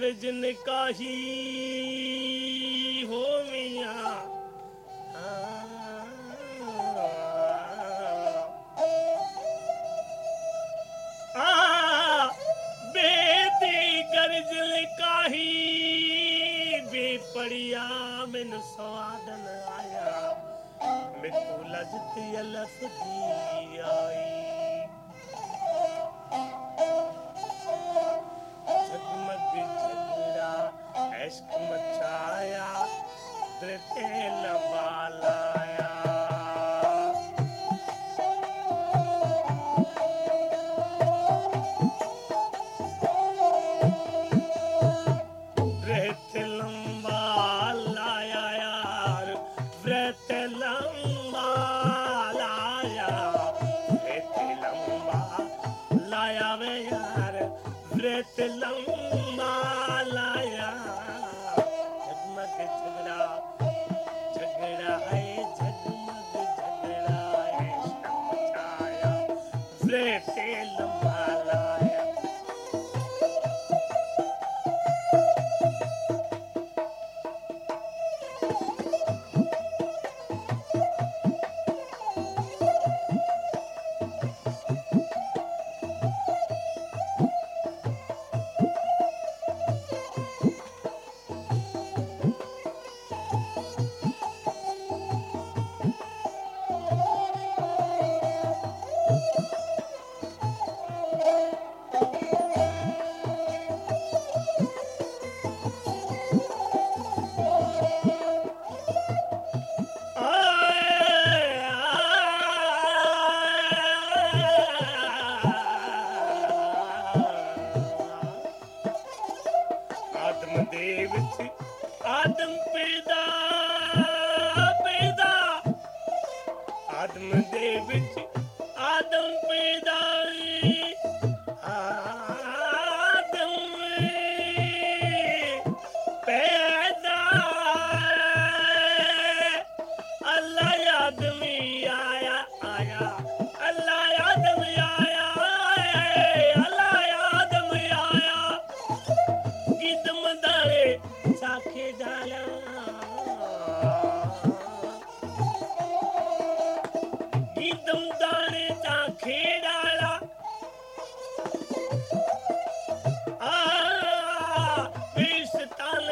बेदी जिनका हो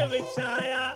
ਵਿੱਚ ਆਇਆ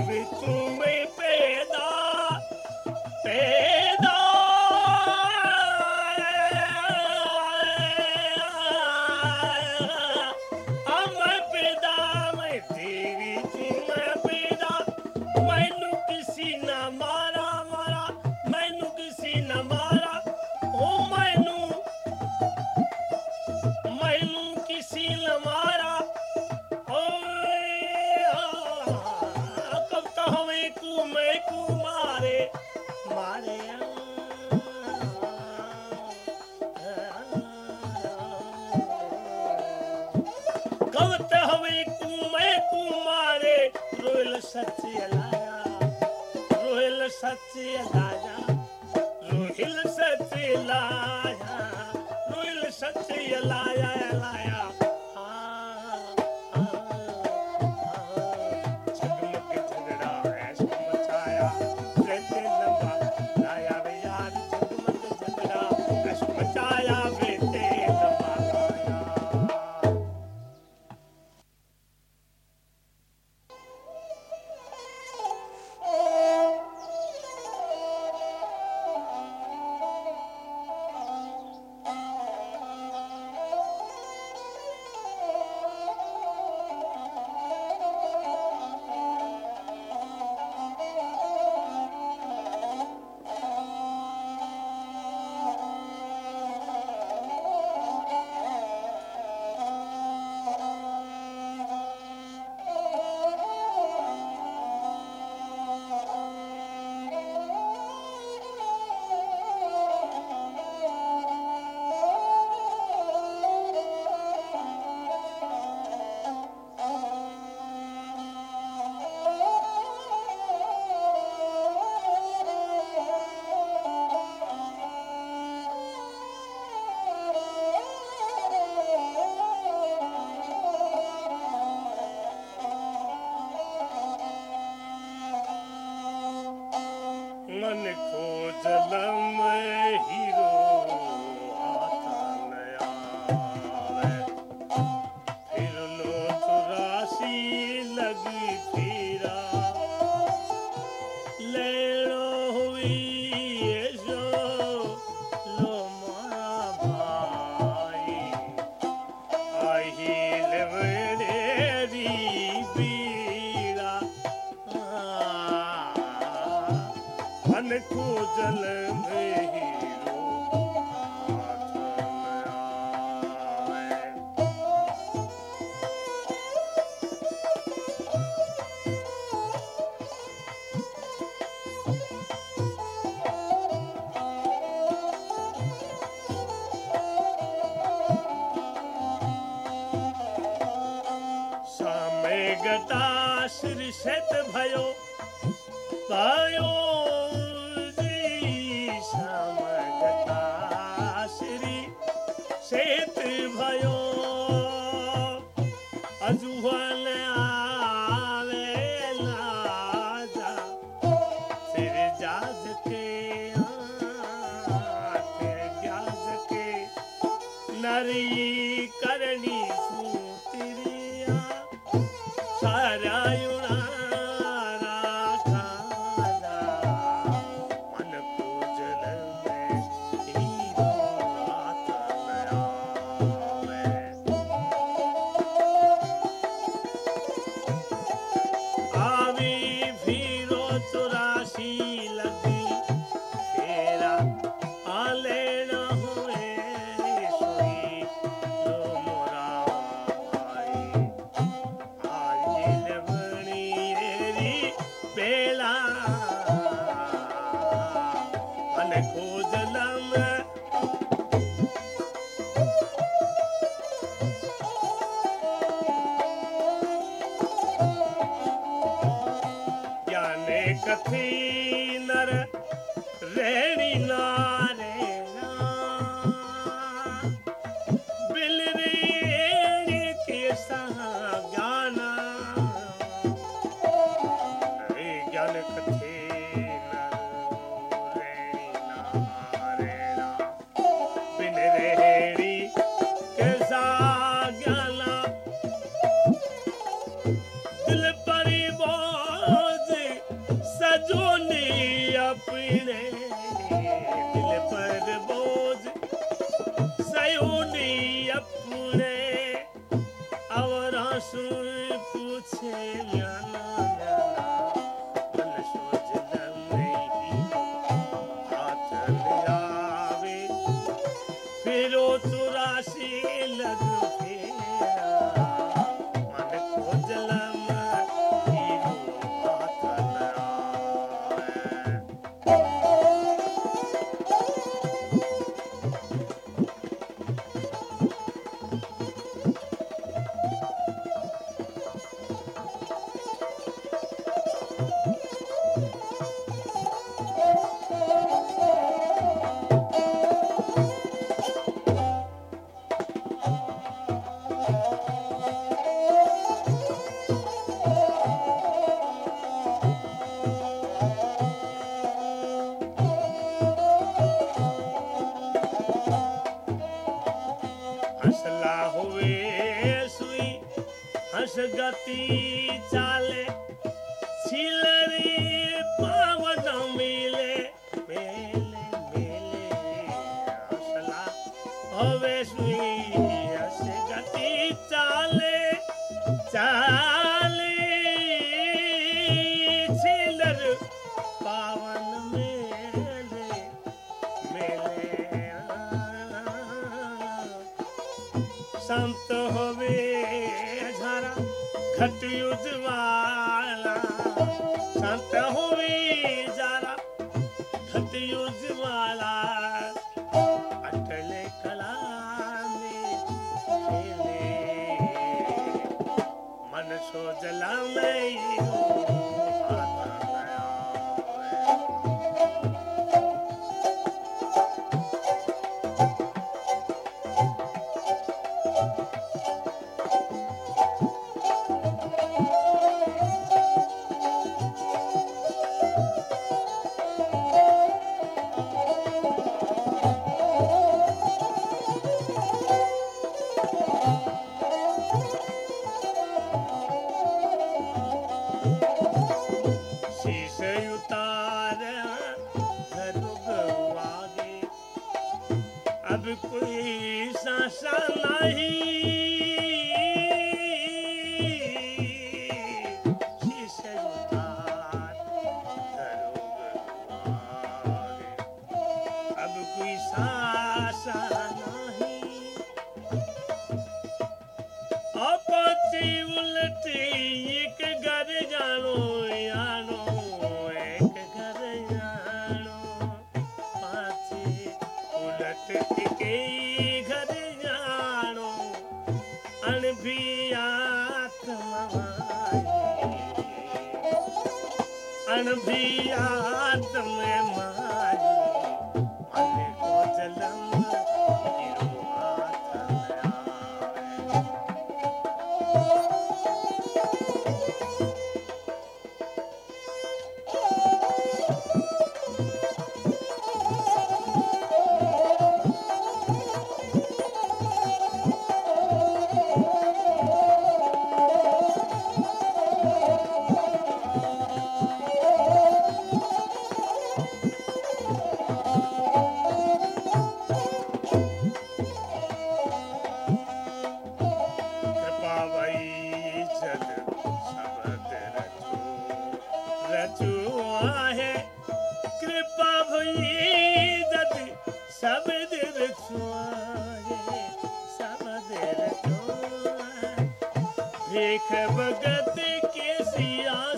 ਵਿੱਚ ਵੇ ਭੇਦਾ ਤੇ जटाश्रिषत भयो। पायो गति चाले छिलरी अनभियात में माँ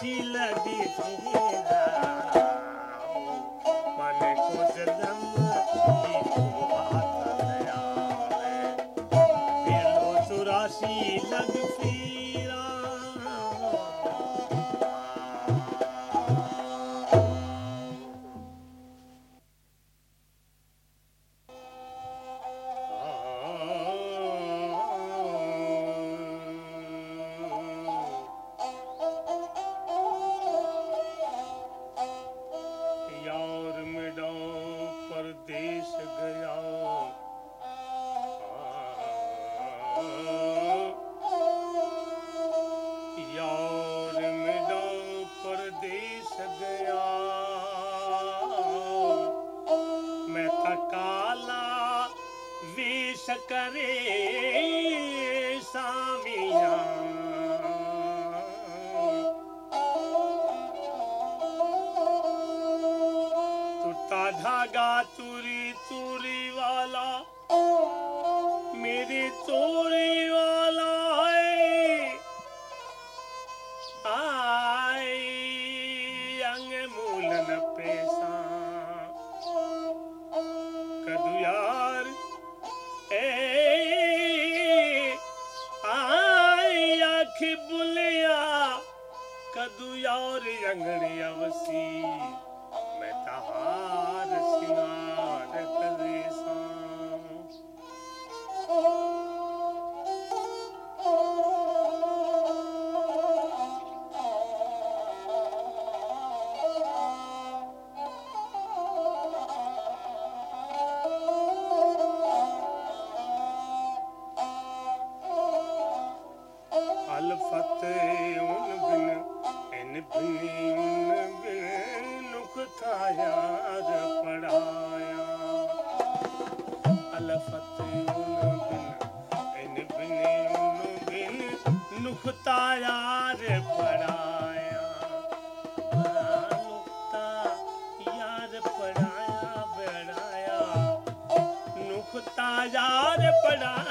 g love अंगड़ी अवसी। ਹਜ਼ਾਰ ਪੜਾ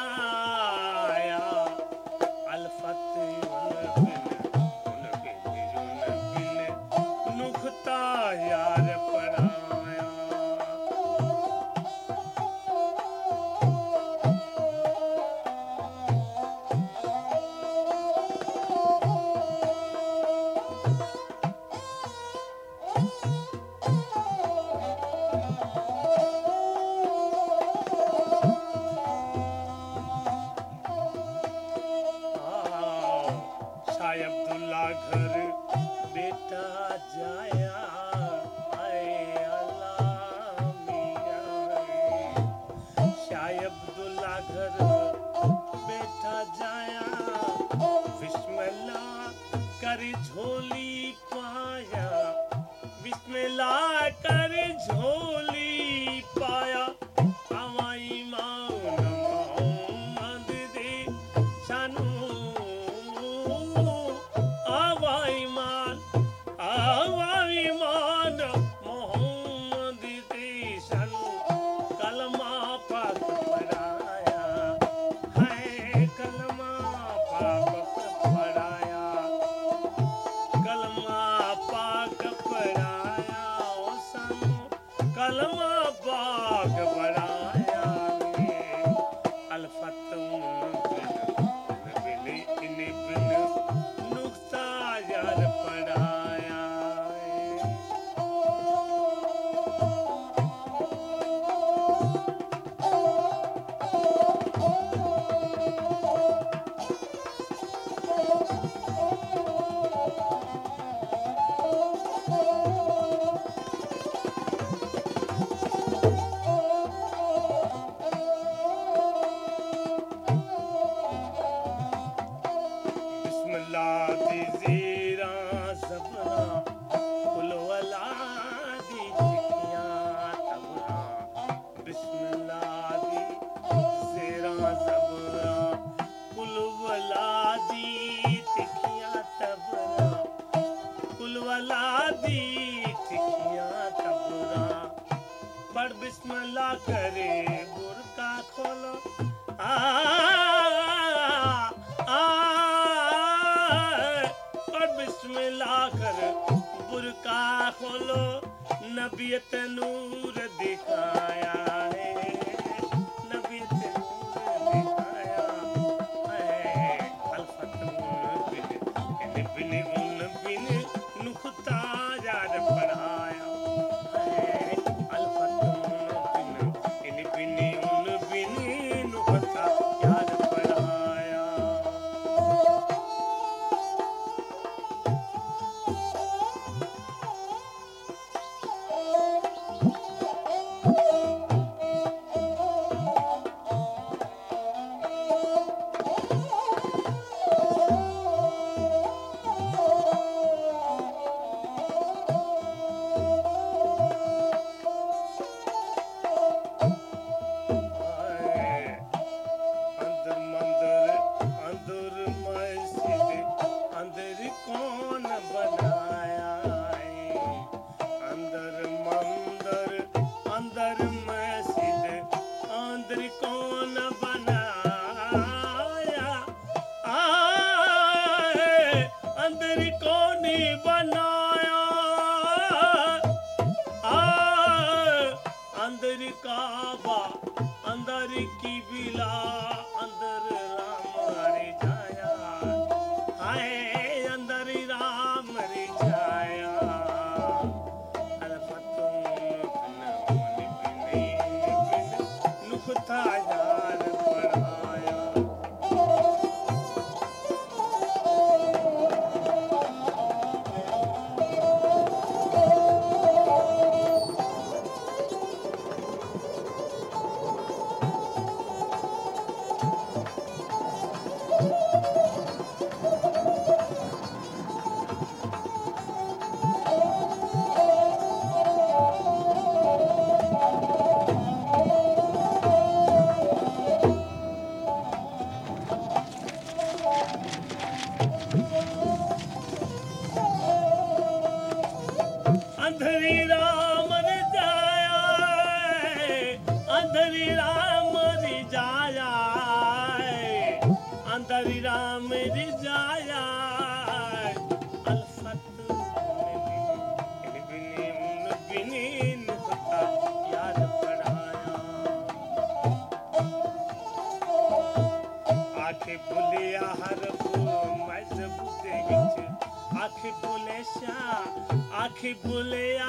आखे बुलिया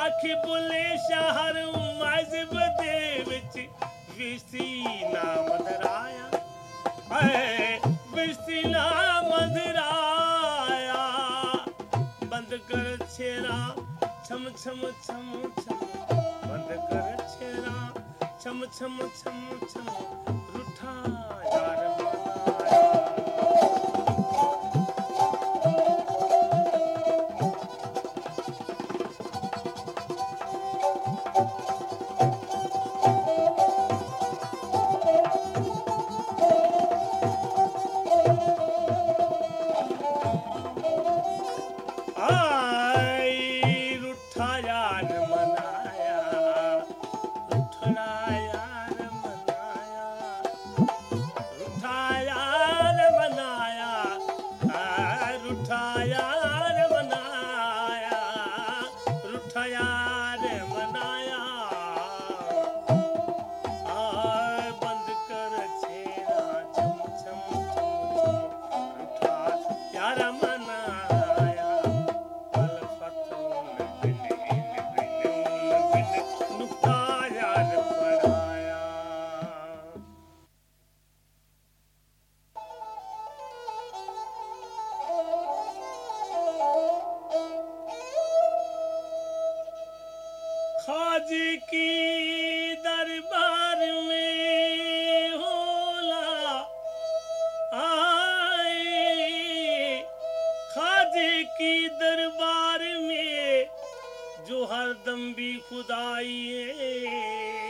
आखे बुले Ah! जो हरदम भी खुदाई है।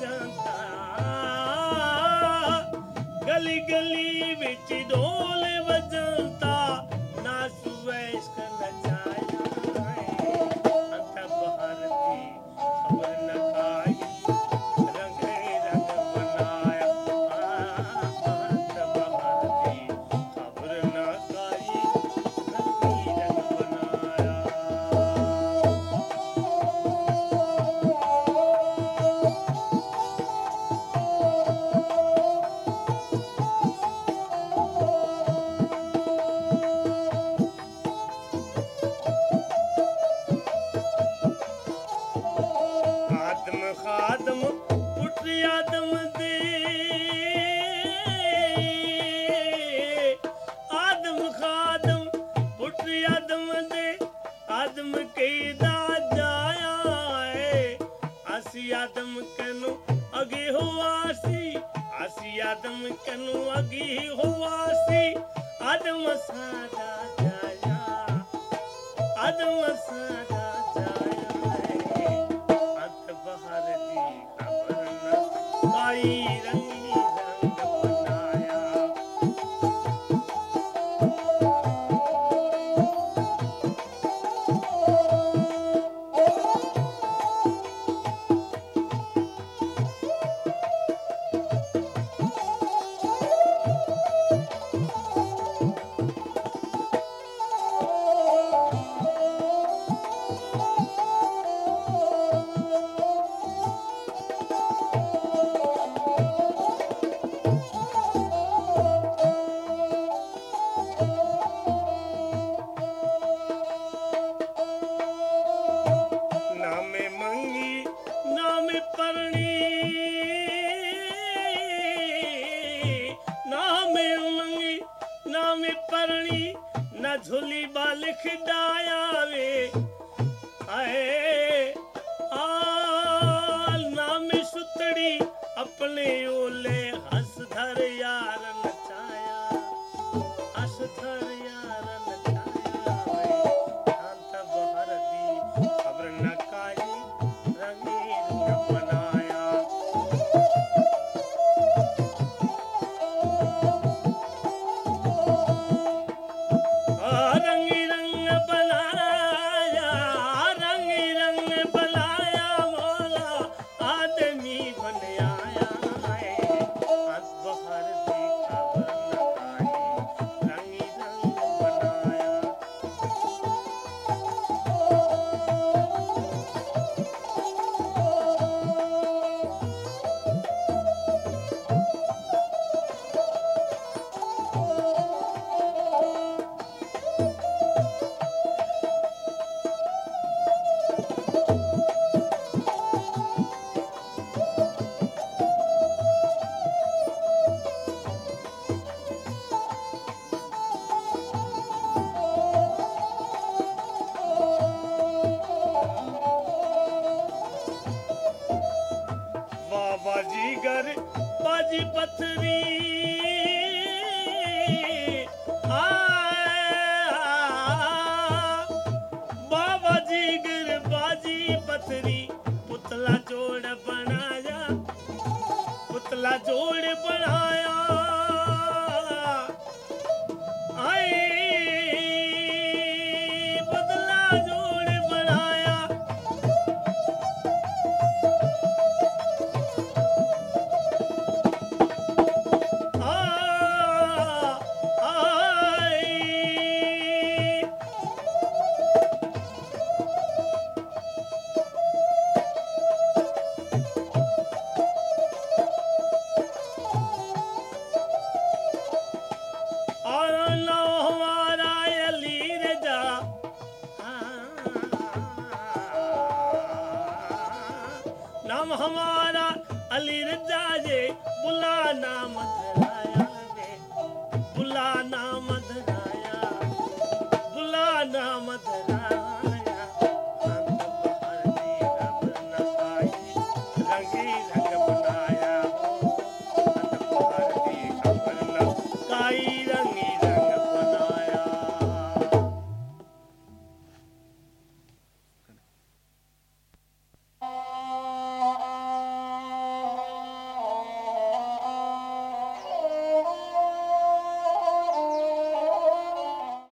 जनता गली गली सी आदम कनु अगी हुआ सी आदम सादा झुली बालिख डाया वे